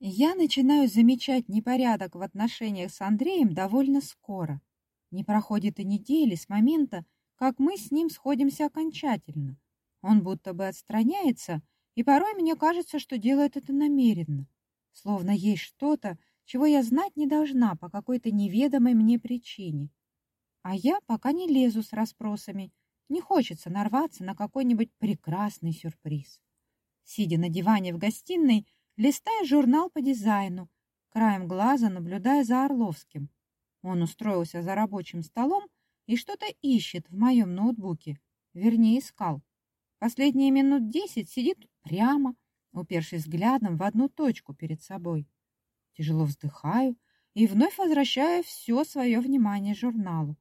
Я начинаю замечать непорядок в отношениях с Андреем довольно скоро. Не проходит и недели с момента, как мы с ним сходимся окончательно. Он будто бы отстраняется, и порой мне кажется, что делает это намеренно. Словно есть что-то, чего я знать не должна по какой-то неведомой мне причине. А я пока не лезу с расспросами, не хочется нарваться на какой-нибудь прекрасный сюрприз. Сидя на диване в гостиной, листая журнал по дизайну, краем глаза наблюдая за Орловским. Он устроился за рабочим столом и что-то ищет в моем ноутбуке, вернее, искал. Последние минут десять сидит прямо, упершись взглядом в одну точку перед собой. Тяжело вздыхаю и вновь возвращаю все свое внимание журналу.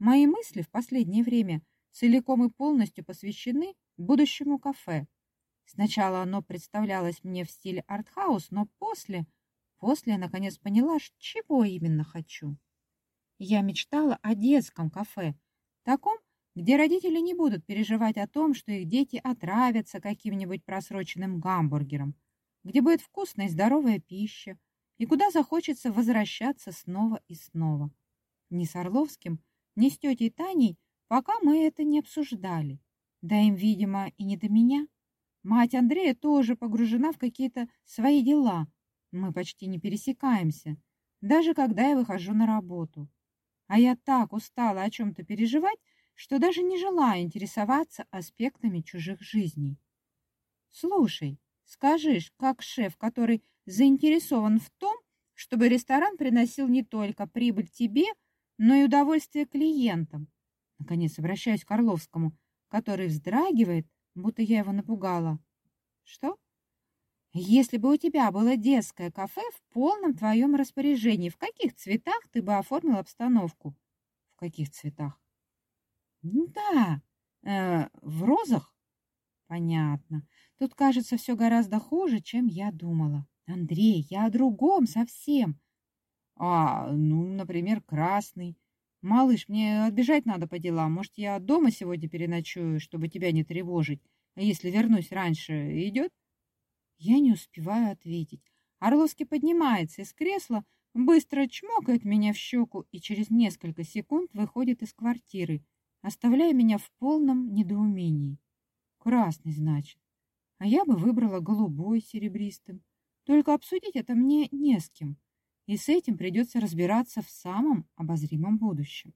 Мои мысли в последнее время целиком и полностью посвящены будущему кафе, Сначала оно представлялось мне в стиле артхаус, но после, после я наконец поняла, чего именно хочу. Я мечтала о детском кафе, таком, где родители не будут переживать о том, что их дети отравятся каким-нибудь просроченным гамбургером, где будет вкусная и здоровая пища, и куда захочется возвращаться снова и снова. Ни с Орловским, ни с тетей Таней, пока мы это не обсуждали. Да им, видимо, и не до меня. Мать Андрея тоже погружена в какие-то свои дела. Мы почти не пересекаемся, даже когда я выхожу на работу. А я так устала о чем-то переживать, что даже не желаю интересоваться аспектами чужих жизней. Слушай, скажешь, как шеф, который заинтересован в том, чтобы ресторан приносил не только прибыль тебе, но и удовольствие клиентам. Наконец обращаюсь к Орловскому, который вздрагивает, будто я его напугала. Что? Если бы у тебя было детское кафе в полном твоем распоряжении, в каких цветах ты бы оформил обстановку? В каких цветах? Ну да, э, в розах. Понятно. Тут, кажется, все гораздо хуже, чем я думала. Андрей, я о другом совсем. А, ну, например, красный. «Малыш, мне отбежать надо по делам. Может, я дома сегодня переночую, чтобы тебя не тревожить? А если вернусь раньше, идет?» Я не успеваю ответить. Орловский поднимается из кресла, быстро чмокает меня в щеку и через несколько секунд выходит из квартиры, оставляя меня в полном недоумении. Красный, значит. А я бы выбрала голубой серебристым. Только обсудить это мне не с кем и с этим придется разбираться в самом обозримом будущем.